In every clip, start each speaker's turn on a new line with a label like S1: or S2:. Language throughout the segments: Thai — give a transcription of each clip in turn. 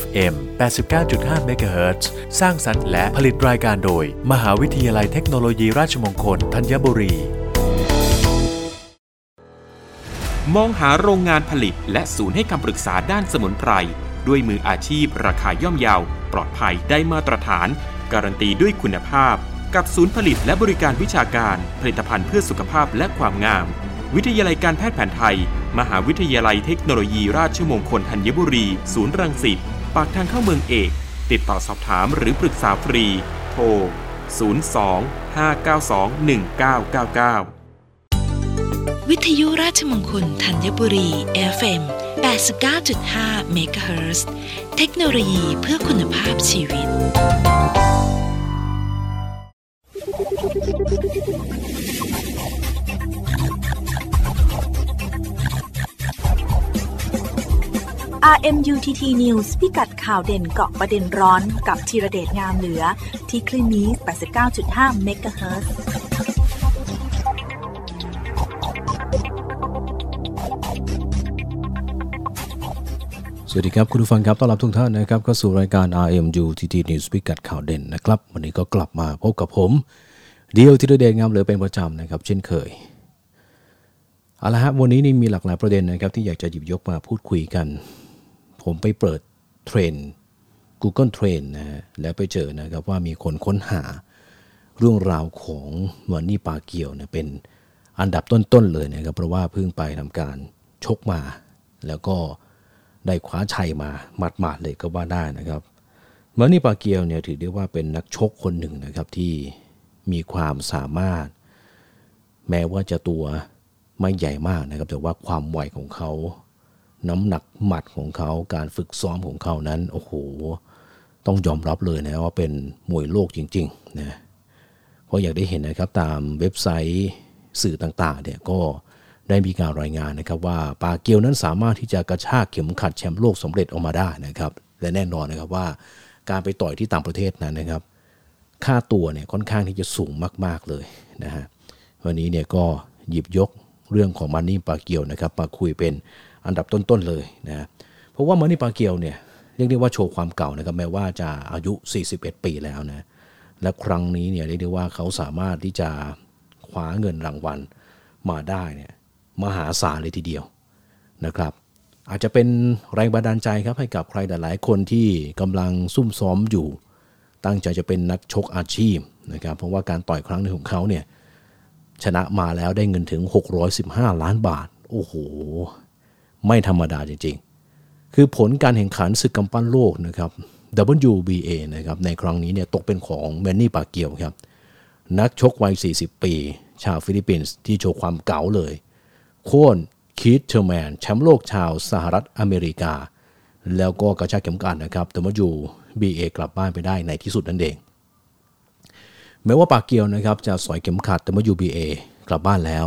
S1: FM 89.5 MHz สร้างสรรค์และผลิตรายการโดย มหาวิทยาลัยเทคโนโลยีราชมงคลธัญบุรี
S2: มองหาโรงงานผลิตและศูนย์ให้คำปรึกษาด้านสมุนไพร ด้วยมืออาชีพ ราคาย่อมเยาว ปลอดภัยได้มาตรฐาน การันตีด้วยคุณภาพ กับศูนย์ผลิตและบริการวิชาการ ผลิตภัณฑ์เพื่อสุขภาพและความงาม วิทยาลัยการแพทย์แผนไทย มหาวิทยาลัยเทคโนโลยีราชมงคลธัญบุรี ศูนย์รังสิต ปากทางเข้าเมืองเอก ติดต่อสอบถามหรือปรึกษาฟรี โทร 02 592 1999
S3: วิทยุราชมงคลธัญบุรี FM 89.5 MHz เทคโนโลยีเพื่อคุณภาพชีวิต
S4: RMUTT News พิกัดข่าวเด่นเกาะประเด็นร้อนกับธีระเดชงามเหลือ ที่คลื่นนี้ 89.5 MHz
S5: สวัสดีครับ คุณผู้ฟังครับ ต้อนรับทุกท่านนะครับเข้าสู่รายการ RMU TT News พิกัดข่าวเด่นนะครับ วันนี้ก็กลับมาพบกับผม เดียวที่เดชงามเหลือเป็นประจำนะครับ เช่นเคยเอาละฮะวันนี้นี่มีหลากหลายประเด็นนะครับที่อยากจะหยิบยกมาพูดคุยกัน ผมไปเปิดเทรน Google Trend นะฮะแล้วไปเจอนะครับว่ามีคนค้นหาเรื่องราวของวันนี่ปาเกียวเนี่ยเป็นอันดับต้นๆเลยนะครับเพราะว่าเพิ่งไปทำการชกมา แล้วก็ได้คว้าชัยมาหมาดๆเลยก็ว่าได้นะครับมานี่ปาเกียวเนี่ยถือได้ว่าเป็นนักชกคนหนึ่งนะครับที่มีความสามารถ แม้ว่าจะตัวไม่ใหญ่มากนะครับ แต่ว่าความไวของเขา น้ำหนักหมัดของเขาการฝึกซ้อมของเขานั้นโอ้โหต้องยอมรับเลยนะว่าเป็นมวยโลกจริงๆนะเพราะอยากได้เห็นนะครับตามเว็บไซต์สื่อต่างๆเนี่ยก็ได้มีการรายงานนะครับว่าปาเกียวนั้นสามารถที่จะกระชากเข็มขัดแชมป์โลกสำเร็จออกมาได้นะครับและแน่นอนนะครับว่าการไปต่อยที่ต่างประเทศนั้นนะครับ ค่าตัวเนี่ยค่อนข้างที่จะสูงมาก ๆเลยนะฮะวันนี้เนี่ยก็หยิบยกเรื่องของมันนี่ปาเกียวนะครับมาคุยเป็น อันดับต้นๆเลยนะเพราะว่ามันนี่ปาเกียวเนี่ยเรียกได้ว่าโชว์ความเก่านะครับแม้ว่าจะอายุ 41 ปีแล้วนะและครั้งนี้เนี่ยเรียกได้ว่าเขาสามารถที่จะคว้าเงินรางวัลมาได้เนี่ยมหาศาลเลยทีเดียวนะครับ อาจจะเป็นแรงบันดาลใจครับให้กับใครหลายๆคนที่กำลังซุ่มซ้อมอยู่ ตั้งใจจะเป็นนักชกอาชีพนะครับเพราะว่าการต่อยครั้งหนึ่งของเขาเนี่ยชนะมาแล้วได้เงินถึง 615 ล้านบาท โอ้โห ไม่ธรรมดาจริงๆ คือผลการแข่งขันศึกกำปั้นโลกนะครับ WBA นะครับในครั้งนี้เนี่ยตกเป็นของแมนนี่ปาเกียวครับ นักชกวัย 40 ปี ชาวฟิลิปปินส์ที่โชว์ความเก๋าเลย โค่นคีธเทอร์แมนแชมป์โลกชาวสหรัฐอเมริกา แล้วก็กระชากเข็มขัดนะครับ WBA กลับบ้านไปได้ในที่สุดนั่นเอง แม้ว่าปาเกียวนะครับจะสอยเข็มขัด WBA กลับบ้านแล้ว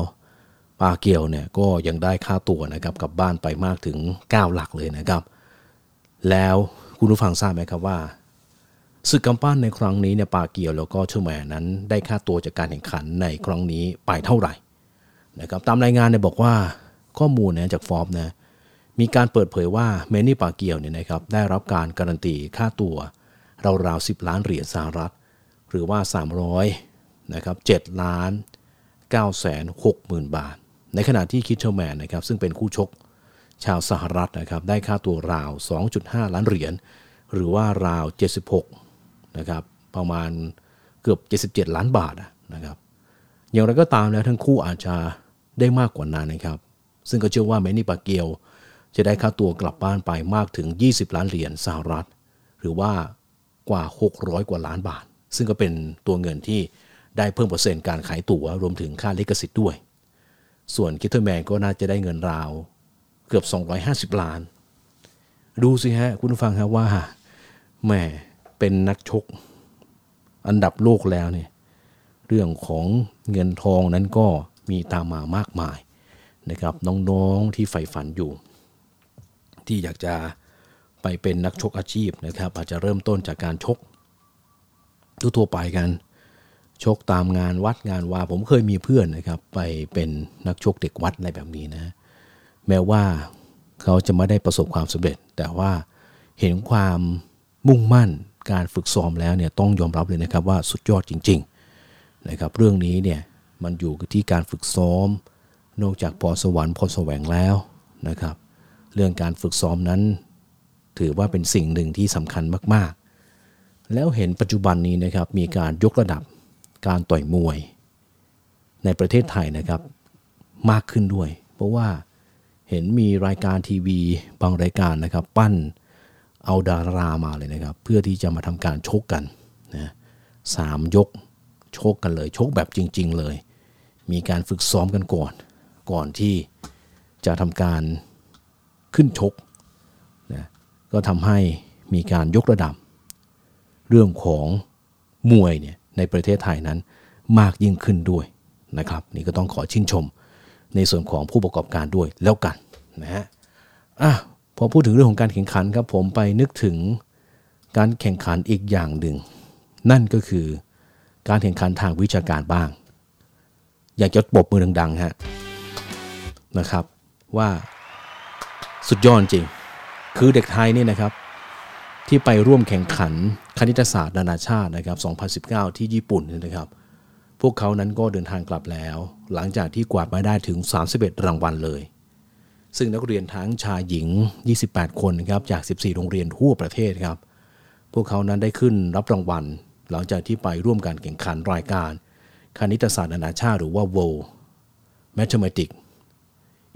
S5: ปาเกียวเนี่ยก็ยังได้ค่าตัวนะครับกลับบ้านไปมากถึง 9 หลักเลยนะครับ แล้วคุณผู้ฟังทราบไหมครับว่าศึกกำปั้นในครั้งนี้เนี่ยปาเกียวแล้วก็เชอแมนนั้น ได้ค่าตัวจากการแข่งขันในครั้งนี้ไปเท่าไหร่นะครับตามรายงานเนี่ยบอกว่าข้อมูลนะจากฟอร์บนะมีการเปิดเผยว่าแมนนี่ปาเกียวเนี่ยนะครับได้รับการการันตีค่าตัวราวๆ10 ล้านเหรียญสหรัฐ หรือว่า 300นะครับ7ล้าน9แสน6หมื่นบาท ในขณะที่คีธเธอร์แมนนะครับซึ่งเป็นคู่ชกชาวสหรัฐนะครับได้ค่าตัวราว 2.5 ล้านเหรียญหรือว่าราว 76นะครับประมาณเกือบ 77 ล้านบาทนะครับอย่างไรก็ตามแล้วทั้งคู่อาจจะได้มากกว่านั้นนะครับซึ่งก็เชื่อว่าแมนนี่ปาเกียวจะได้ค่าตัวกลับบ้านไปมากถึง 20 ล้านเหรียญสหรัฐ หรือว่ากว่า 600 กว่าล้านบาท ซึ่งก็เป็นตัวเงินที่ได้เพิ่มเปอร์เซ็นต์การขายตั๋วรวมถึงค่าลิขสิทธิ์ด้วย ส่วนคีธเธอร์แมนก็น่าจะได้เงินราวเกือบ 250 ล้าน ดูสิฮะ คุณผู้ฟังครับว่าแหมเป็นนักชก อันดับโลกแล้วเนี่ยเรื่องของเงินทองนั้นก็มีตามมามากมายนะครับน้องๆที่ใฝ่ฝันอยู่ ที่อยากจะไปเป็นนักชกอาชีพนะครับ อาจจะเริ่มต้นจากการชกทั่วๆไปกัน ชกตามงานวัดงานวาผมเคยมีเพื่อนนะครับ ไปเป็นนักชกเด็กวัดอะไรแบบนี้นะ แม้ว่าเขาจะไม่ได้ประสบความสำเร็จ แต่ว่าเห็นความมุ่งมั่นการฝึกซ้อมแล้วเนี่ยต้องยอมรับเลยนะครับว่าสุดยอดจริงๆนะครับเรื่องนี้เนี่ยมันอยู่ที่การฝึกซ้อม นอกจากพอสวรรค์พอแสวงแล้วนะครับ เรื่องการฝึกซ้อมนั้น ถือว่าเป็นสิ่งหนึ่งที่สำคัญมากๆ แล้วเห็นปัจจุบันนี้นะครับมีการยกระดับ การต่อยมวยในประเทศไทยนะครับมากขึ้นด้วย เพราะว่าเห็นมีรายการทีวีบางรายการนะครับ ปั้นเอาดารามาเลยนะครับ เพื่อที่จะมาทำการชกกันนะสามยกชกกันเลยชกแบบจริง ๆ เลย มีการฝึกซ้อมกันก่อน ก่อนที่จะทำการขึ้นชกนะก็ทำให้มีการยกระดับ เรื่องของมวยเนี่ย ในประเทศไทยนั้นมากยิ่งขึ้นด้วยนะครับ นี่ก็ต้องขอชื่นชมในส่วนของผู้ประกอบการด้วยแล้วกันนะฮะอะพอพูดถึงเรื่องของการแข่งขันครับผมไปนึกถึงการแข่งขันอีกอย่างหนึ่ง นั่นก็คือการแข่งขันทางวิชาการบ้าง อยากจะปรบมือดังๆฮะนะครับว่าสุดยอดจริง คือเด็กไทยนี่นะครับ ที่ไปร่วมแข่งขันคณิตศาสตร์นานาชาตินะครับ 2019 ที่ญี่ปุ่นนะครับ พวกเขานั้นก็เดินทางกลับแล้ว หลังจากที่กวาดมาได้ถึง 31 รางวัลเลย ซึ่งนักเรียนทั้งชายหญิง 28 คนนะครับจาก 14 โรงเรียนทั่วประเทศครับ พวกเขานั้นได้ขึ้นรับรางวัล หลังจากที่ไปร่วมการแข่งขันรายการ คณิตศาสตร์นานาชาติหรือว่า World Mathematics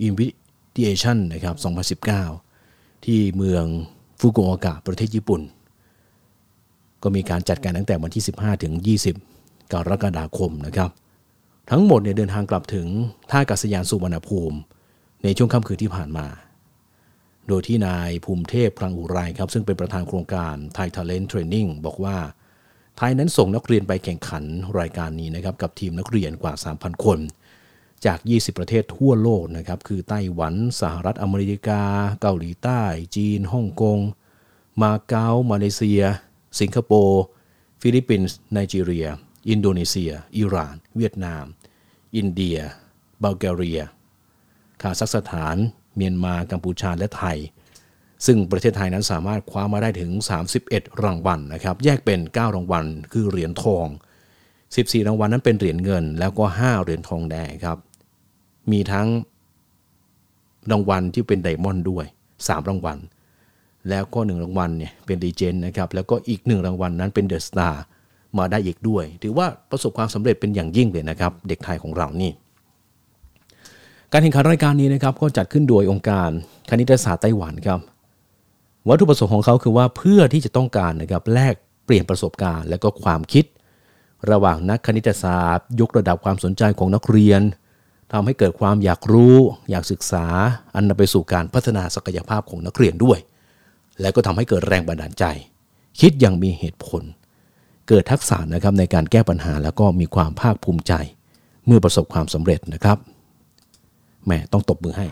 S5: Invitation นะครับ 2019 ที่เมือง ฟุกุโอกะประเทศญี่ปุ่น ก็มีการจัดการตั้งแต่วันที่ 15 ถึง 20 กรกฎาคมนะครับ ทั้งหมดเนี่ยเดินทางกลับถึงท่าอากาศยานสุวรรณภูมิ ในช่วงค่ำคืนที่ผ่านมา โดยที่นายภูมิเทพพลังอุไรครับ ซึ่งเป็นประธานโครงการไทย Talent Training บอกว่าไทยนั้นส่งนักเรียนไปแข่งขันรายการนี้นะครับกับทีมนักเรียนกว่า 3,000 คน จาก 20 ประเทศทั่วโลกนะครับ คือไต้หวัน สหรัฐอเมริกา เกาหลีใต้ จีน ฮ่องกง มาเก๊า มาเลเซีย สิงคโปร์ ฟิลิปปินส์ ไนจีเรีย อินโดนีเซีย อิหร่าน เวียดนาม อินเดีย บัลแกเรีย คาซัคสถาน เมียนมา กัมพูชา และไทย ซึ่งประเทศไทยนั้นสามารถคว้ามาได้ถึง 31 รางวัลนะครับ แยกเป็น 9 รางวัล คือเหรียญทอง 14 รางวัลนั้นเป็นเหรียญเงิน แล้วก็ 5 เหรียญทองแดงครับ มีทั้งรางวัลที่เป็น Diamond ด้วย 3 รางวัล แล้วก็ 1 รางวัลเนี่ยเป็นดีเจนนะครับ แล้วก็อีก 1 รางวัลนั้นเป็น The Star มาได้อีกด้วย ถือว่าประสบความสำเร็จเป็นอย่างยิ่งเลยนะครับ เด็กไทยของเรานี่ การแข่งขันรายการนี้นะครับก็จัดขึ้นโดยองค์การคณิตศาสตร์ไต้หวันครับ วัตถุประสงค์ของเขาคือว่าเพื่อที่จะต้องการนะครับแลกเปลี่ยนประสบการณ์ และก็ความคิด ระหว่างนักคณิตศาสตร์ ยกระดับความสนใจของนักเรียน ทำให้เกิดความอยากรู้ อยากศึกษา อันนำไปสู่การพัฒนาศักยภาพของนักเรียนด้วย และก็ทำให้เกิดแรงบันดาลใจ คิดอย่างมีเหตุผล เกิดทักษะนะครับในการแก้ปัญหาแล้วก็มีความภาคภูมิใจ เมื่อประสบความสำเร็จนะครับแหม่ต้องตบมือให้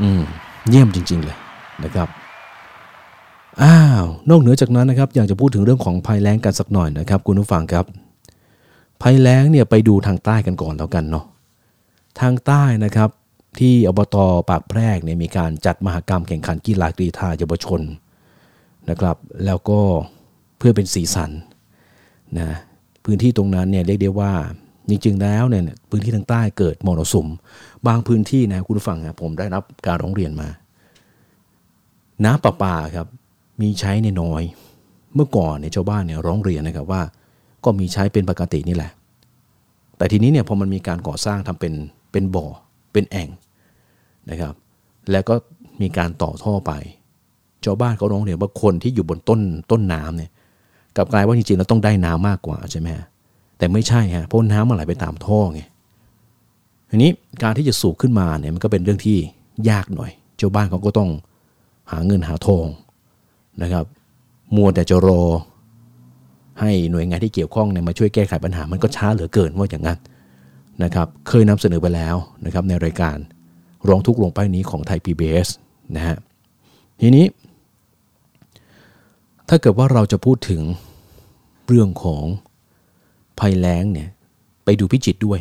S5: อืมเยี่ยมจริง ๆ เลยนะครับอ้าวนอกเหนือจากนั้นนะครับ อยากจะพูดถึงเรื่องของภัยแล้งกันสักหน่อยนะครับ คุณผู้ฟังครับ ภัยแล้งเนี่ยไปดูทางใต้กันก่อนแล้วกันเนาะทางใต้นะครับที่อบตปากแพรกเนี่ยมีการจัดมหกรรมแข่งขันกีฬากรีฑาเยาวชนนะครับแล้วก็เพื่อเป็นสีสันนะพื้นที่ตรงนั้นเนี่ยเรียกได้ว่าจริงๆแล้วเนี่ยพื้นที่ทางใต้เกิดมรสุม บางพื้นที่นะคุณผู้ฟังนะผมได้รับการร้องเรียนมา น้ำประปาครับมีใช้ในน้อย เมื่อก่อนเนี่ยชาวบ้านเนี่ยร้องเรียนนะครับว่า ก็มีใช้เป็นปกตินี่แหละ แต่ทีนี้เนี่ยพอมันมีการก่อสร้างทำเป็นเป็นบ่อเป็นแอ่งนะครับ แล้วก็มีการต่อท่อไปชาวบ้านเขาร้องเรียนว่าคนที่อยู่บนต้นต้นน้ำเนี่ยกลับกลายว่าจริงๆเราต้องได้น้ำมากกว่าใช่ไหมแต่ไม่ใช่ฮะเพราะน้ำมันไหลไปตามท่อไงทีนี้การที่จะสูบขึ้นมาเนี่ยมันก็เป็นเรื่องที่ยากหน่อยชาวบ้านเขาก็ต้องหาเงินหาทองนะครับ มัวแต่จะรอ ให้หน่วยงานที่เกี่ยวข้องเนี่ยมาช่วยแก้ไขปัญหามันก็ช้าเหลือเกินว่าอย่างนั้นนะครับเคยนำเสนอไปแล้วนะครับในรายการร้องทุกข์ลงไปนี้ของไทย PBS นะฮะทีนี้ ถ้าเกิดว่าเราจะพูดถึงเรื่องของภัยแล้งเนี่ยไปดูพิจิตด้วย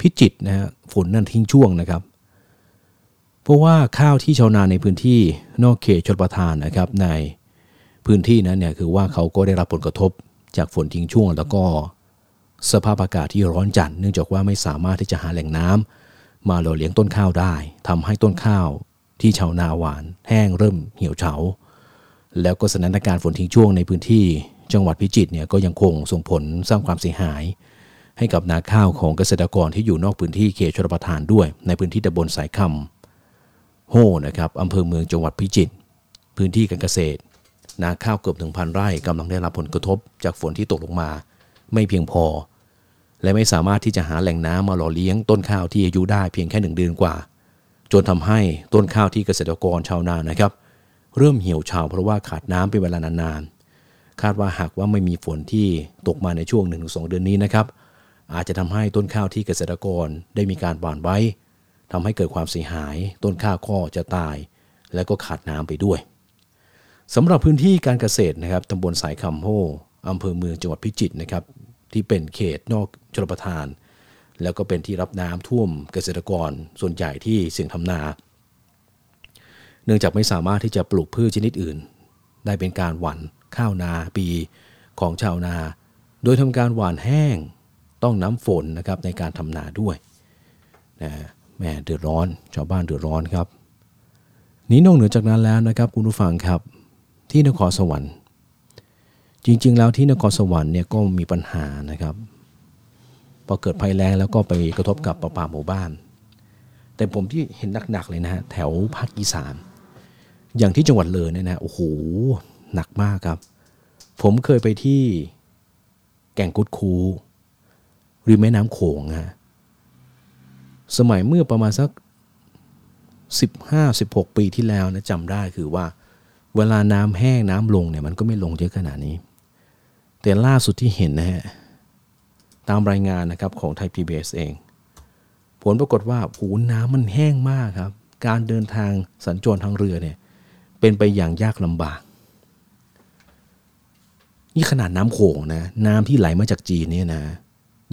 S5: พิจิตนะฮะฝนนั่นทิ้งช่วงนะครับ เพราะว่าข้าวที่ชาวนาในพื้นที่นอกเขตชนประทานนะครับในพื้นที่นั้นเนี่ยคือว่าเขาก็ได้รับผลกระทบ จากฝนทิ้งช่วง แล้วก็สภาพอากาศที่ร้อนจัดเนื่องจากว่าไม่สามารถที่จะหาแหล่งน้ำมาหล่อเลี้ยงต้นข้าวได้ทำให้ต้นข้าวที่ชาวนาหวาน แห้งเริ่มเหี่ยวเฉา แล้วก็สถานการณ์ฝนทิ้งช่วงในพื้นที่จังหวัดพิจิตรเนี่ยก็ยังคงส่งผลสร้างความเสียหาย ให้กับนาข้าวของเกษตรกรที่อยู่นอกพื้นที่เขตชลประทานด้วย ในพื้นที่ตำบลสายคำโฮนะครับอำเภอเมืองจังหวัดพิจิตรพื้นที่การเกษตร นาข้าวเกือบถึงพันไร่กำลังได้รับผลกระทบจากฝนที่ตกลงมา ไม่เพียงพอ และไม่สามารถที่จะหาแหล่งน้ำมาหล่อเลี้ยงต้นข้าวที่อายุได้เพียงแค่หนึ่งเดือนกว่า จนทำให้ต้นข้าวที่เกษตรกรชาวนานะครับ เริ่มเหี่ยวเฉาเพราะว่าขาดน้ำเป็นเวลานานๆคาดว่าหากว่าไม่มีฝนที่ตกมาในช่วง 1-2 เดือนนี้นะครับ อาจจะทำให้ต้นข้าวที่เกษตรกรได้มีการหว่านไว้ทำให้เกิดความเสียหาย ต้นข้าวก็จะตาย และก็ขาดน้ำไปด้วย สำหรับพื้นที่การเกษตรนะครับตำบลสายคำโฮอำเภอเมืองจังหวัดพิจิตรนะครับ ที่เป็นเขตนอกชลประทาน แล้วก็เป็นที่รับน้ำท่วมเกษตรกรส่วนใหญ่ที่เสี่ยงทำนา เนื่องจากไม่สามารถที่จะปลูกพืชชนิดอื่น ได้เป็นการหว่านข้าวนาปีของชาวนา โดยทำการหว่านแห้งต้องน้ำฝนนะครับในการทำนาด้วยนะแม่เดือดร้อนชาวบ้านเดือดร้อนครับ นี้นอกเหนือจากนั้นแล้วนะครับคุณผู้ฟังครับ ที่นครสวรรค์ จริง ๆ แล้วที่นครสวรรค์เนี่ยก็มีปัญหานะครับพอเกิดภัยแล้งแล้วก็ไปกระทบกับประปาหมู่บ้าน แต่ผมที่เห็นหนักๆเลยนะฮะแถวภาคอีสานอย่างที่จังหวัดเลยเนี่ยนะโอ้โหหนักมากครับ ผมเคยไปที่แก่งกุดคูริมแม่น้ำโขงฮะสมัยเมื่อประมาณสัก 15-16 ปีที่แล้วนะจำได้คือว่า เวลาน้ำแห้งน้ำลงเนี่ยมันก็ไม่ลงเยอะขนาดนี้ แต่ล่าสุดที่เห็นนะฮะตามรายงานนะครับของไทยพีบีเอง ผลปรากฏว่าผูน้ำมันแห้งมากครับ การเดินทางสัญจรทางเรือเนี่ยเป็นไปอย่างยากลำบาก นี่ขนาดน้ำโขงนะน้ำที่ไหลมาจากจีนเนี่ยนะ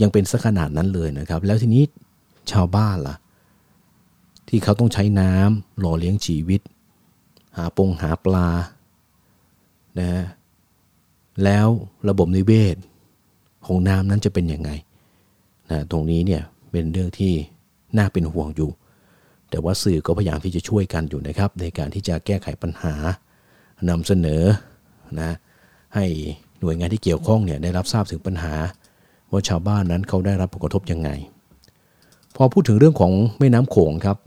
S5: ยังเป็นสักขนาดนั้นเลยนะครับ แล้วทีนี้ชาวบ้านล่ะ ที่เขาต้องใช้น้ำหล่อเลี้ยงชีวิต หาปงหาปลานะฮะแล้วระบบนิเวศของน้ำนั้นจะเป็นยังไงนะตรงนี้เนี่ยเป็นเรื่องที่น่าเป็นห่วงอยู่ แต่ว่าสื่อก็พยายามที่จะช่วยกันอยู่นะครับ ในการที่จะแก้ไขปัญหานำเสนอนะให้หน่วยงานที่เกี่ยวข้องเนี่ยได้รับทราบถึงปัญหา ว่าชาวบ้านนั้นเขาได้รับผลกระทบยังไง พอพูดถึงเรื่องของแม่น้ำโขงครับ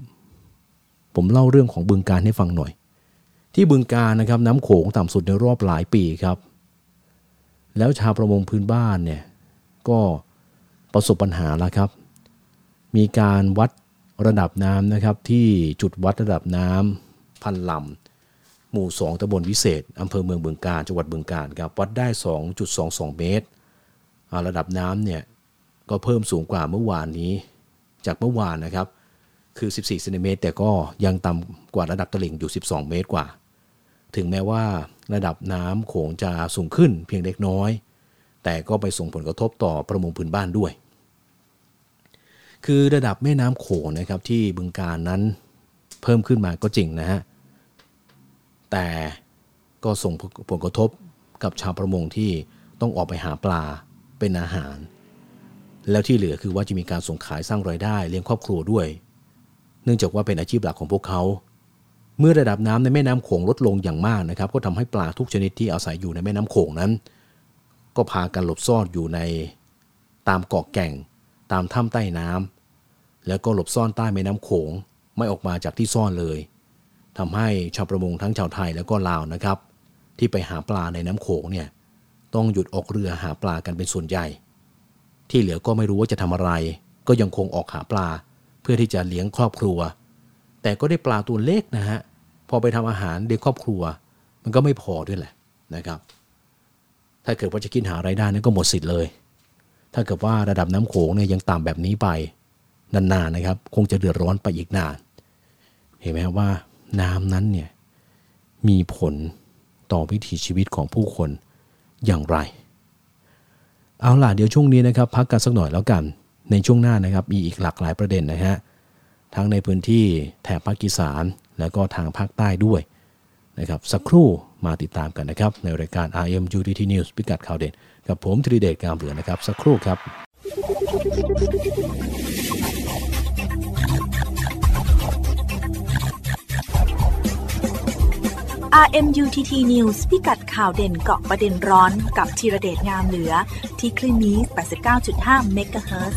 S5: ผมเล่าเรื่องของบึงการให้ฟังหน่อย ที่บึงการนะครับน้ำโขงต่ำสุดในรอบหลายปีครับ แล้วชาวประมงพื้นบ้านเนี่ยก็ประสบปัญหาแล้วครับ มีการวัดระดับน้ำนะครับที่จุดวัดระดับน้ำพันลำหมู่ 2ตำบลวิเศษอำเภอเมืองบึงการจังหวัดบึงการครับวัดได้ 2.22 เมตร ระดับน้ำเนี่ยก็เพิ่มสูงกว่าเมื่อวานนี้ จากเมื่อวานนะครับคือ 14เซนติเมตรแต่ก็ยังต่ำกว่าระดับตลิ่งอยู่ 12 เมตรกว่า ถึงแม้ว่าระดับน้ำโขงจะสูงขึ้นเพียงเล็กน้อย แต่ก็ไปส่งผลกระทบต่อประมงพื้นบ้านด้วย คือระดับแม่น้ำโขงนะครับที่บึงการนั้นเพิ่มขึ้นมาก็จริงนะฮะ แต่ก็ส่งผลกระทบกับชาวประมงที่ต้องออกไปหาปลาเป็นอาหาร แล้วที่เหลือคือว่าจะมีการส่งขายสร้างรายได้เลี้ยงครอบครัวด้วย เนื่องจากว่าเป็นอาชีพหลักของพวกเขา เมื่อระดับน้ำในแม่น้ำโขงลดลงอย่างมากนะครับ ก็ทำให้ปลาทุกชนิดที่อาศัยอยู่ในแม่น้ำโขงนั้น ก็พากันหลบซ่อนอยู่ในตามเกาะแก่ง ตามถ้ำใต้น้ำแล้วก็หลบซ่อนใต้แม่น้ำโขงไม่ออกมาจากที่ซ่อนเลยทำให้ชาวประมงทั้งชาวไทยแล้วก็ลาวนะครับ ที่ไปหาปลาในน้ำโขงเนี่ยต้องหยุดออกเรือหาปลากันเป็นส่วนใหญ่ ที่เหลือก็ไม่รู้ว่าจะทำอะไร ก็ยังคงออกหาปลา เพื่อที่จะเลี้ยงครอบครัว แต่ก็ได้ปลาตัวเล็กนะฮะพอไปทำอาหารเด็กครอบครัว มันก็ไม่พอด้วยแหละนะครับ ถ้าเกิดว่าจะกินหาไรายได้นั้นก็หมดสิทธิ์เลย ถ้าเกิดว่าระดับน้ำโขงเนี่ยยังต่ำแบบนี้ไปนานๆนะครับ คงจะเดือดร้อนไปอีกนาน เห็นไหมว่าน้ำนั้นเนี่ยมีผลต่อวิถีชีวิตของผู้คนอย่างไร เอาล่ะเดี๋ยวช่วงนี้นะครับ พักกันสักหน่อยแล้วกัน ในช่วงหน้านะครับ มีอีกหลากหลายประเด็นนะฮะ ทั้งในพื้นที่แถบภาคอีสาน และก็ทางภาคใต้ด้วยนะครับสักครู่มาติดตามกันนะครับ ในรายการ RM UDT News พิกัดข่าวเด่น กับผมธริเดชกามเหลือนะครับ สักครู่ครับ
S4: RMUTT News พิกัดข่าวเด่นเกาะประเด็นร้อนกับธีระเดชงามเหลือ ที่คลื่นนี้ 89.5เมกะเฮิร์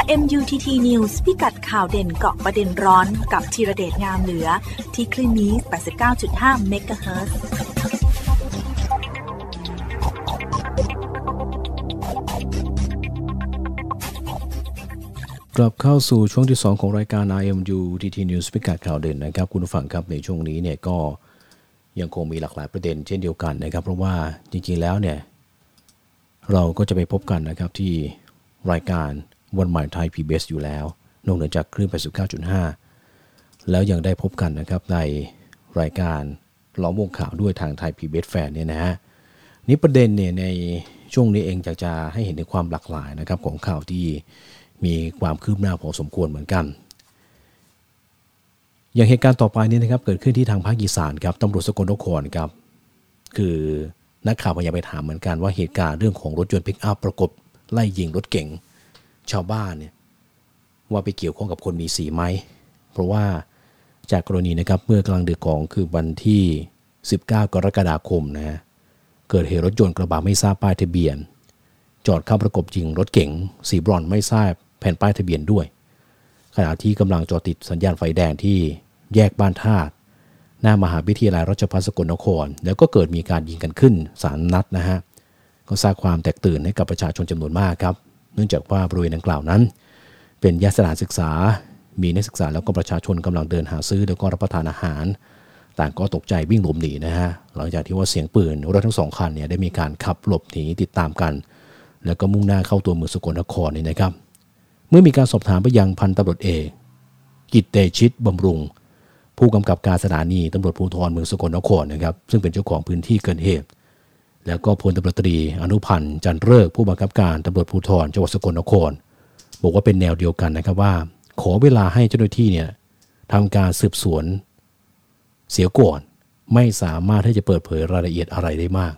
S4: RMUTT News พิกัดข่าวเด่นเกาะประเด็นร้อนกับธีระเดชงามเหลือ ที่คลื่นนี้ 89.5 เมกะเฮิรตซ์
S5: กลับเข้าสู่ช่วงที่ 2 ของรายการ IMU TT News พิกัดข่าวเด่นนะครับ คุณผู้ฟังครับในช่วงนี้เนี่ยก็ยังคงมีหลากหลายประเด็นเช่นเดียวกันนะครับ เพราะว่าจริงๆแล้วเนี่ยเราก็จะไปพบกันนะครับที่รายการ วันใหม่ไทย PBS อยู่แล้ว นอกเหนือจากคลื่น89.5 แล้วยังได้พบกันนะครับในรายการล้อมวงข่าวด้วยทางไทย PBS แฟนเนี่ยนะฮะนี่ประเด็นเนี่ยในช่วงนี้เองอยากจะให้เห็นถึงความหลากหลายนะครับของข่าวที่มีความคืบหน้าพอสมควรเหมือนกัน อย่างเหตุการณ์ต่อไปนี้นะครับเกิดขึ้นที่ทางภาคอีสานครับตำรวจสกลนครครับคือนักข่าวพยายามไปถามเหมือนกันว่าเหตุการณ์เรื่องของรถยนต์พิกอัพประกบไล่ยิงรถเก๋ง ชาวบ้านเนี่ยว่าไปเกี่ยวข้องกับคนมีสีไหม เพราะว่าจากกรณีนะครับเมื่อกลางดึกของคือวันที่ 19 กรกฎาคมนะฮะเกิดเหตุรถยนต์กระบะไม่ทราบป้ายทะเบียน จอดเข้าประกบยิงรถเก๋งสีบรอนไม่ทราบแผ่นป้ายทะเบียนด้วย ขณะที่กำลังจอดติดสัญญาณไฟแดงที่แยกบ้านธาตุหน้ามหาวิทยาลัยราชภัฏสกลนคร แล้วก็เกิดมีการยิงกันขึ้นสามนัดนะฮะก็สร้างความแตกตื่นให้กับประชาชนจำนวนมากครับ เนื่องจากว่าบริเวณดังกล่าวนั้น เป็นยาสถานศึกษา มีนักศึกษาแล้วก็ประชาชนกำลังเดินหาซื้อแล้วก็รับประทานอาหาร ต่างก็ตกใจวิ่งหลบหนีนะฮะหลังจากที่ว่าเสียงปืนรถทั้งสองคันเนี่ยได้มีการขับหลบหนีติดตามกัน แล้วก็มุ่งหน้าเข้าตัวเมืองสกลนครนี่นะครับ เมื่อมีการสอบถามไปยังพันตำรวจเอกกิตเตชิตบำรุง ผู้กำกับการสถานีตำรวจภูธรเมืองสกลนครนะครับซึ่งเป็นเจ้าของพื้นที่เกิดเหตุ แล้วก็พลตำรวจตรีอนุพันธ์จันเริกผู้บังคับการตำรวจภูธรจังหวัดสกลนคร บอกว่าเป็นแนวเดียวกันนะครับว่า ขอเวลาให้เจ้าหน้าที่เนี่ยทำการสืบสวน เสียก่อนไม่สามารถที่จะเปิดเผยรายละเอียดอะไรได้มาก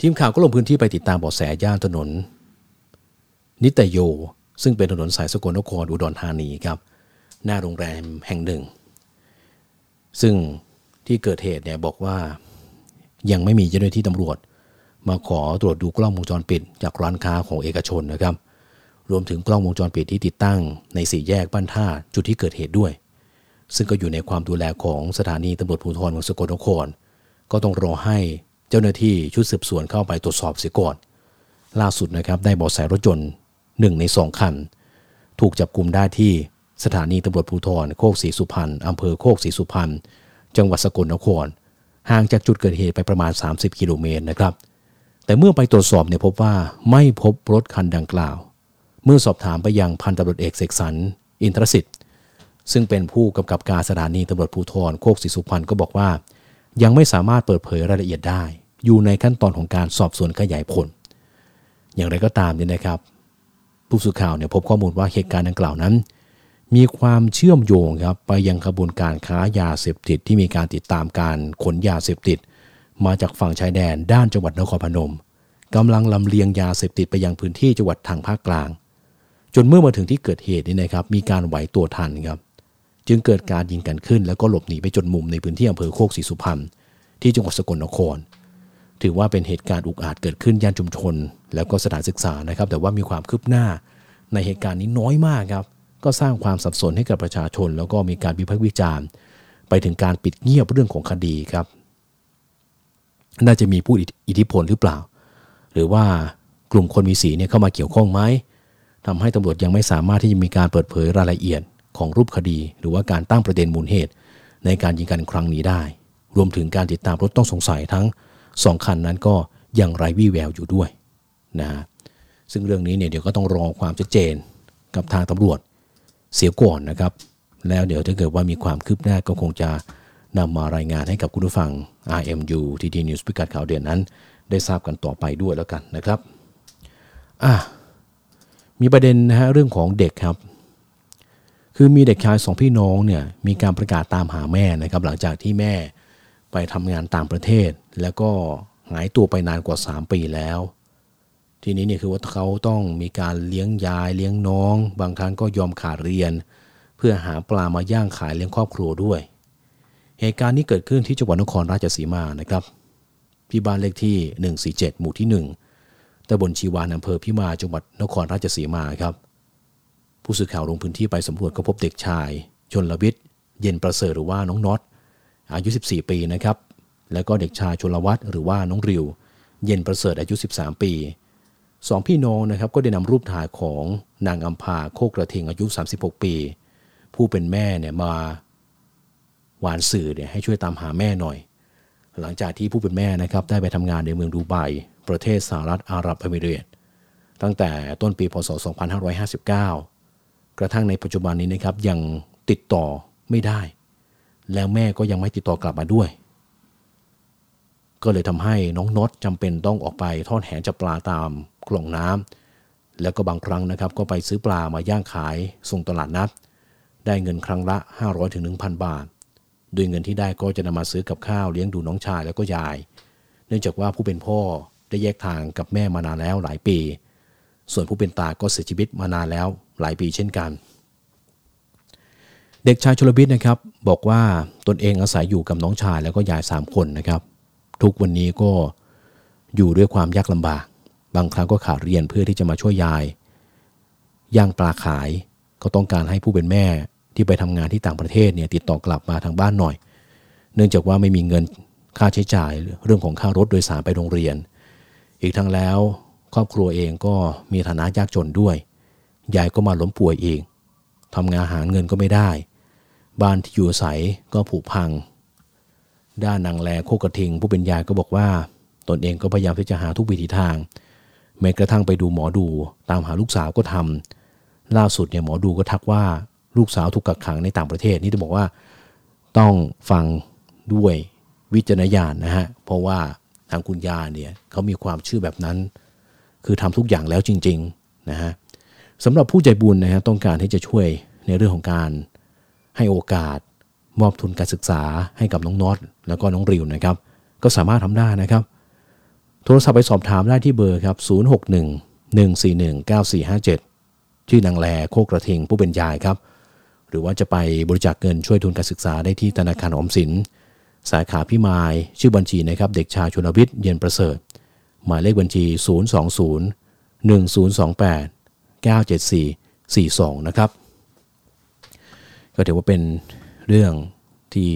S5: ทีมข่าวก็ลงพื้นที่ไปติดตามเบาะแสย่านถนน นิตโย ซึ่งเป็นถนนสายสกลนครอุดรธานีครับ หน้าโรงแรมแห่งหนึ่ง ซึ่งที่เกิดเหตุเนี่ยบอกว่า ยังไม่มีเจ้าหน้าที่ตำรวจ มาขอตรวจดูกล้องวงจรปิด จากร้านค้าของเอกชนนะครับ รวมถึงกล้องวงจรปิดที่ติดตั้งในสี่แยกบ้านท่าจุดที่เกิดเหตุด้วย ซึ่งก็อยู่ในความดูแลของสถานีตำรวจภูธรเมืองสกลนคร ก็ต้องรอให้เจ้าหน้าที่ชุดสืบสวนเข้าไปตรวจสอบเสียก่อน ล่าสุดนะครับได้บาะแสรถยนต์หนึ่งในสองคัน ถูกจับกลุ่มได้ที่สถานีตำรวจภูธรโคกศรีสุพรรณอำเภอโคกศรีสุพรรณจังหวัดสกลนคร ห่างจากจุดเกิดเหตุไปประมาณ 30 กิโลเมตรนะครับ แต่เมื่อไปตรวจสอบเนี่ยพบว่าไม่พบรถคันดังกล่าว เมื่อสอบถามไปยังพันตำรวจเอกเสกสรรอินทรสิทธิ์ซึ่งเป็นผู้กำกับการสถานีตำรวจภูธรโคกศรีสุพรรณก็บอกว่า ยังไม่สามารถเปิดเผยรายละเอียดได้ อยู่ในขั้นตอนของการสอบสวนขยายผล อย่างไรก็ตามเนี่ยนะครับ ผู้สื่อข่าวเนี่ยพบข้อมูลว่าเหตุการณ์ดังกล่าวนั้น มีความเชื่อมโยงครับไปยังขบวนการค้ายาเสพติดที่มีการติดตามการขนยาเสพติด มาจากฝั่งชายแดนด้านจังหวัดนครพนมกำลังลำเลียงยาเสพติดไปยังพื้นที่จังหวัดทางภาคกลาง จนเมื่อมาถึงที่เกิดเหตุนี่นะครับมีการไหวตัวทันครับจึงเกิดการยิงกันขึ้น แล้วก็หลบหนีไปจนมุมในพื้นที่อำเภอโคกศรีสุพรรณที่จังหวัดสกลนคร ถือว่าเป็นเหตุการณ์อุกอาจเกิดขึ้นย่านชุมชน แล้วก็สถานศึกษานะครับ แต่ว่ามีความคืบหน้าในเหตุการณ์นี้น้อยมากครับ ก็สร้างความสับสนให้กับประชาชน แล้วก็มีการวิพากษ์วิจารณ์ ไปถึงการปิดเงียบเรื่องของคดีครับ น่าจะมีผู้อิทธิพลหรือเปล่า หรือว่ากลุ่มคนมีสีเนี่ยเข้ามาเกี่ยวข้องไหมทำให้ตำรวจยังไม่สามารถที่จะมีการเปิดเผยรายละเอียดของรูปคดี หรือว่าการตั้งประเด็นมูลเหตุ ในการยิงกันครั้งนี้ได้ รวมถึงการติดตามรถต้องสงสัยทั้งสองคันนั้นก็ยังไร้วี่แววอยู่ด้วยนะซึ่งเรื่องนี้เนี่ยเดี๋ยวก็ต้องรอความชัดเจนกับทางตำรวจ เสียก่อนนะครับ แล้วเดี๋ยวถ้าเกิดว่ามีความคืบหน้าก็คงจะนำมารายงานให้กับคุณผู้ฟัง RMU TT News พิกัดข่าวเด่นนั้น ได้ทราบกันต่อไปด้วยแล้วกันนะครับอะมีประเด็นนะฮะเรื่องของเด็กครับ คือมีเด็กชายสองพี่น้องเนี่ยมีการประกาศตามหาแม่นะครับ หลังจากที่แม่ไปทำงานต่างประเทศ แล้วก็หายตัวไปนานกว่า 3 ปีแล้ว ทีนี้เนี่ยคือว่าเขาต้องมีการเลี้ยงยายเลี้ยงน้อง บางครั้งก็ยอมขาดเรียน เพื่อหาปลามาย่างขายเลี้ยงครอบครัวด้วย เหตุการณ์นี้เกิดขึ้นที่จังหวัดนครราชสีมานะครับที่บ้านเลขที่ 147 หมู่ที่ 1ตำบลชีวานอำเภอพิมาจังหวัดนครราชสีมาครับผู้สื่อข่าวลงพื้นที่ไปสำรวจก็พบเด็กชาย ชนลวิทย์เย็นประเสริฐหรือว่าน้องน็อตอายุ 14 ปีนะครับ แล้วก็เด็กชายชนลวัฒหรือว่าน้องริว เย็นประเสริฐอายุ 13 ปี สองพี่น้องนะครับก็ได้นำรูปถ่ายของนางอัมพาโคกระเทงอายุ 36 ปี ผู้เป็นแม่เนี่ยมาหวานสื่อเนี่ยให้ช่วยตามหาแม่หน่อย หลังจากที่ผู้เป็นแม่นะครับได้ไปทำงานในเมืองดูไบประเทศสหรัฐอาหรับเอมิเรตส์ตั้งแต่ต้นปีพศ 2559 กระทั่งในปัจจุบันนี้นะครับยังติดต่อไม่ได้ แล้วแม่ก็ยังไม่ติดต่อกลับมาด้วย ก็เลยทำให้น้องน็อตจำเป็นต้องออกไปทอดแหจับปลาตามคลองน้ำแล้วก็บางครั้งนะครับก็ไปซื้อปลามาย่างขายส่งตลาดนัด ได้เงินครั้งละ 500ถึง1,000บาท โดยเงินที่ได้ก็จะนำมาซื้อกับข้าวเลี้ยงดูน้องชายแล้วก็ยาย เนื่องจากว่าผู้เป็นพ่อได้แยกทางกับแม่มานานแล้วหลายปี ส่วนผู้เป็นตาก็เสียชีวิตมานานแล้วหลายปีเช่นกัน เด็กชายชลบิดนะครับบอกว่าตนเองอาศัยอยู่กับน้องชายแล้วก็ยาย3คนนะครับ ทุกวันนี้ก็อยู่ด้วยความยากลำบาก บางครั้งก็ขาดเรียนเพื่อที่จะมาช่วยยาย ย่างปลาขายก็ต้องการให้ผู้เป็นแม่ที่ไปทำงานที่ต่างประเทศเนี่ยติดต่อกลับมาทางบ้านหน่อย เนื่องจากว่าไม่มีเงินค่าใช้จ่ายเรื่องของค่ารถโดยสารไปโรงเรียน อีกทั้งแล้วครอบครัวเองก็มีฐานะยากจนด้วย ยายก็มาล้มป่วยเองทำงานหาเงินก็ไม่ได้ บ้านที่อยู่อาศัยก็ผุพัง ด้านนางแลโคกระทิง ผู้เป็นยายก็บอกว่า ตนเองก็พยายามที่จะหาทุกวิถีทางแม้กระทั่งไปดูหมอดูตามหาลูกสาวก็ทำล่าสุดเนี่ยหมอดูก็ทักว่าลูกสาวถูกกักขังในต่างประเทศนี่จะบอกว่าต้องฟังด้วยวิจารณญาณนะฮะเพราะว่าทางคุณยาเนี่ยเขามีความเชื่อแบบนั้น คือทำทุกอย่างแล้วจริงๆนะฮะสำหรับผู้ใจบุญนะฮะต้องการที่จะช่วยในเรื่องของการให้โอกาส มอบทุนการศึกษาให้กับน้องน็อตแล้วก็น้องริวนะครับ ก็สามารถทำได้นะครับ โทรศัพท์ไปสอบถามได้ที่เบอร์ครับ 061 141 9457 ชื่อนางแลโคกระทิงผู้เป็นยายครับ หรือว่าจะไปบริจาคเงินช่วยทุนการศึกษาได้ที่ธนาคารออมสิน สาขาพิมาย ชื่อบัญชีนะครับ เด็กชายชนวิทย์เย็นประเสริฐ หมายเลขบัญชี 020 1028 974 42 นะครับ ก็ถือว่าเป็น เรื่องที่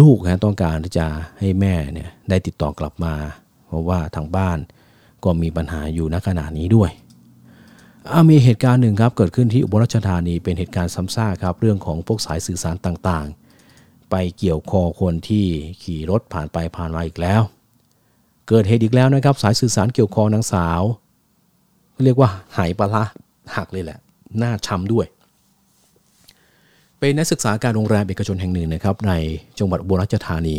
S5: ลูกนะต้องการที่จะให้แม่เนี่ยได้ติดต่อกลับมา เพราะว่าทางบ้านก็มีปัญหาอยู่ณขณะนี้ด้วยมีเหตุการณ์หนึ่งครับเกิดขึ้นที่อุบลราชธานีเป็นเหตุการณ์ซ้ำซากครับเรื่องของพวกสายสื่อสารต่างๆ ไปเกี่ยวคอคนที่ขี่รถผ่านไปผ่านมาอีกแล้ว เกิดเหตุอีกแล้วนะครับ สายสื่อสารเกี่ยวคอนางสาวเรียกว่าหายปลาร้าหักเลยแหละหน้าช้ำด้วย เป็นนักศึกษาการโรงแรมเอกชนแห่งหนึ่งนะครับ ในจังหวัดอุบลราชธานี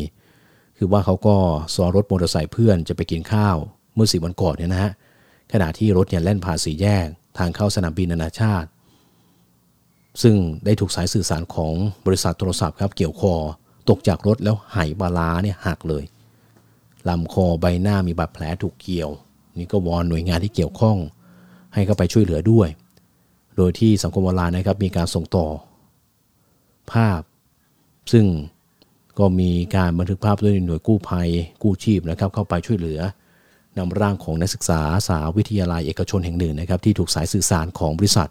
S5: คือว่าเขาก็ซ้อนรถมอเตอร์ไซค์เพื่อนจะไปกินข้าว เมื่อสี่วันก่อนเนี่ยนะฮะขณะที่รถเนี่ยแล่นผ่านสี่แยก ทางเข้าสนามบินนานาชาติ ซึ่งได้ถูกสายสื่อสารของบริษัทโทรศัพท์ครับเกี่ยวคอตกจากรถแล้วไหบาลาเนี่ยหักเลยลำคอใบหน้ามีบาดแผลถูกเกี่ยว นี่ก็วอนหน่วยงานที่เกี่ยวข้อง ให้เข้าไปช่วยเหลือด้วย โดยที่สังคมออนไลน์นะครับมีการส่งต่อ ภาพ ซึ่งก็มีการบันทึกภาพด้วยหน่วยกู้ภัย กู้ชีพนะครับ เข้าไปช่วยเหลือนำร่างของนักศึกษาสาววิทยาลัยเอกชนแห่งหนึ่งนะครับ ที่ถูกสายสื่อสารของบริษัท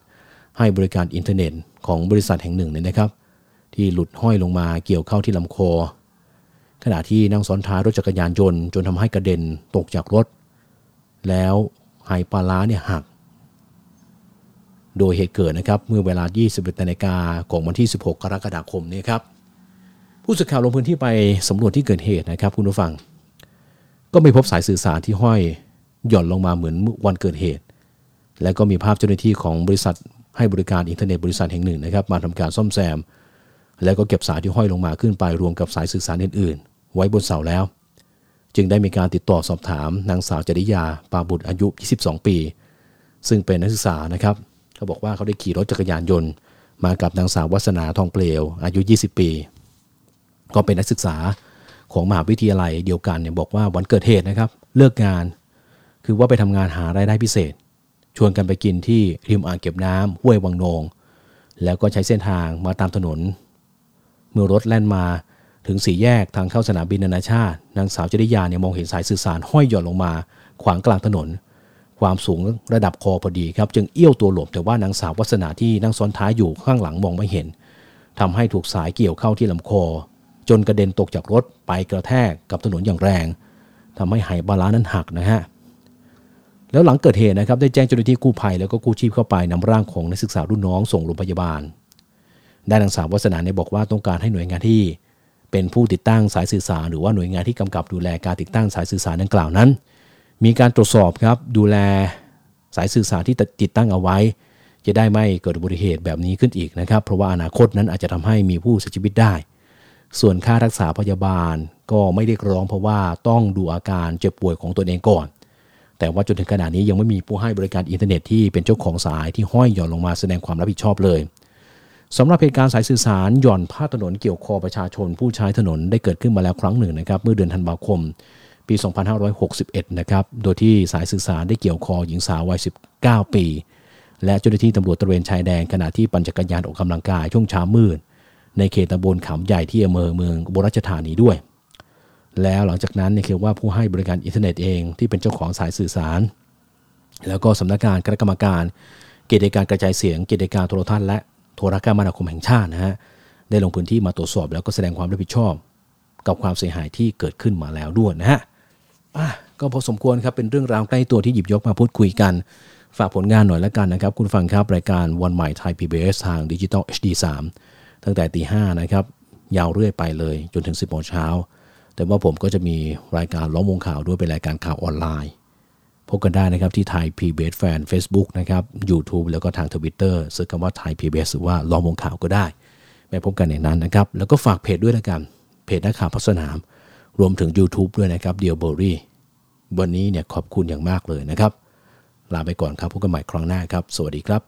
S5: ให้บริการอินเทอร์เน็ตของบริษัทแห่งหนึ่งเนี่ยนะครับ ที่หลุดห้อยลงมาเกี่ยวเข้าที่ลำคอ ขณะที่นั่งซ้อนท้ายรถจักรยานยนต์จนทำให้กระเด็นตกจากรถ แล้วไหปลาร้าเนี่ยหัก โดยเหตุเกิดนะครับเมื่อเวลา 21นาฬิกาของวันที่ 16 กรกฎาคมนี้ครับผู้สื่อข่าวลงพื้นที่ไปสำรวจที่เกิดเหตุนะครับคุณผู้ฟัง ก็ไม่พบสายสื่อสารที่ห้อยหย่อนลงมาเหมือนวันเกิดเหตุ และก็มีภาพเจ้าหน้าที่ของบริษัทให้บริการอินเทอร์เน็ตบริษัทแห่งหนึ่งนะครับ มาทำการซ่อมแซม แล้วก็เก็บสายที่ห้อยลงมาขึ้นไปรวมกับสายสื่อสารอื่น ๆ ไว้บนเสาแล้ว จึงได้มีการติดต่อสอบถามนางสาวจริยาปาบุตรอายุ 22 ปี ซึ่งเป็นนักศึกษานะครับ เขาบอกว่าเขาได้ขี่รถจักรยานยนต์ มากับนางสาววัฒนาทองเปลว อายุ 20 ปี ก็เป็นนักศึกษาของมหาวิทยาลัยเดียวกันเนี่ยบอกว่าวันเกิดเหตุนะครับ เลิกงาน คือว่าไปทำงานหารายได้พิเศษ ชวนกันไปกินที่ริมอ่างเก็บน้ำห้วยวังนง แล้วก็ใช้เส้นทางมาตามถนน เมื่อรถแล่นมาถึงสี่แยกทางเข้าสนามบินนานาชาติ นางสาวจริยาเนี่ยมองเห็นสายสื่อสารห้อยหย่อนลงมา ขวางกลางถนน ความสูงระดับคอพอดีครับจึงเอี้ยวตัวหลบแต่ว่านางสาววัฒนาที่นั่งซ้อนท้ายอยู่ข้างหลังมองไม่เห็นทำให้ถูกสายเกี่ยวเข้าที่ลำคอ จนกระเด็นตกจากรถไปกระแทกกับถนนอย่างแรงทำให้ไหบาลานั้นหักนะฮะแล้วหลังเกิดเหตุนะครับได้แจ้งเจ้าหน้าที่กู้ภัยแล้วก็กู้ชีพเข้าไปนำร่างของนักศึกษารุ่นน้องส่งโรงพยาบาลด้านนางสาววัฒนาเนี่ยบอกว่าต้องการให้หน่วยงานที่ เป็นผู้ติดตั้งสายสื่อสารหรือว่าหน่วยงานที่กำกับดูแลการติดตั้งสายสื่อสารดังกล่าวนั้น มีการตรวจสอบครับดูแลสายสื่อสารที่ติดตั้งเอาไว้ จะได้ไม่เกิดอุบัติเหตุแบบนี้ขึ้นอีกนะครับ เพราะว่าอนาคตนั้นอาจจะทำให้มีผู้เสียชีวิตได้ ส่วนค่ารักษาพยาบาลก็ไม่ได้ร้องเพราะว่าต้องดูอาการเจ็บป่วยของตัวเองก่อน แต่ว่าจนถึงขณะนี้ยังไม่มีผู้ให้บริการอินเทอร์เน็ตที่เป็นเจ้าของสายที่ห้อยหย่อนลงมาแสดงความรับผิดชอบเลยสำหรับเหตุการณ์สายสื่อสารหย่อนผ้าถนนเกี่ยวคอประชาชนผู้ใช้ถนนได้เกิดขึ้นมาแล้วครั้งหนึ่งนะครับเมื่อเดือนธันวาคม ปี 2561 นะครับ โดยที่สายสื่อสารได้เกี่ยวคอหญิงสาววัย 19 ปี และเจ้าหน้าที่ตำรวจตระเวนชายแดนขณะที่ปั่นจักรยานออกกำลังกายช่วงเช้ามืด ในเขตตำบลขามใหญ่ที่อำเภอเมืองอุบราชธานีด้วย แล้วหลังจากนั้นเนี่ยคือว่าผู้ให้บริการอินเทอร์เน็ตเองที่เป็นเจ้าของสายสื่อสาร แล้วก็สำนักงานคณะกรรมการ กิจการกระจายเสียง กิจการโทรทัศน์และโทรคมนาคมแห่งชาตินะฮะได้ลงพื้นที่มาตรวจสอบแล้วก็แสดงความรับผิดชอบกับความเสียหายที่เกิดขึ้นมาแล้วด้วยนะฮะ ก็พอสมควรครับเป็นเรื่องราวใกล้ตัวที่หยิบยกมาพูดคุยกัน ฝากผลงานหน่อยละกันนะครับ คุณฟังครับรายการวันใหม่ไทย PBS ทางดิจิตอล HD 3ตั้งแต่ตีห้านะครับ ยาวเรื่อยไปเลยจนถึง 10โมงเช้า แต่ว่าผมก็จะมีรายการล้อมวงข่าวด้วยเป็นรายการข่าวออนไลน์ พบกันได้นะครับที่ไทย PBS Fan Facebook นะครับ YouTube แล้วก็ทาง Twitter เสิร์ชคำว่าไทย PBS หรือว่าล้อมวงข่าวก็ได้ไปพบกันในนั้นนะครับ แล้วก็ฝากเพจด้วยละกันเพจนักข่าวพัสนาม รวมถึง YouTube ด้วยนะครับเดียวเบรี่วันนี้เนี่ยขอบคุณอย่างมากเลยนะครับ ลาไปก่อนครับพบกันใหม่ครั้งหน้าครับ สวัสดีครับ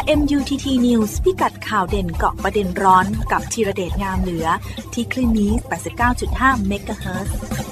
S4: RMUTT News พิกัดข่าวเด่นเกาะประเด็นร้อนกับธีระเดชงามเหลือ ที่คลื่นนี้ 89.5 เมกะเฮิรตซ์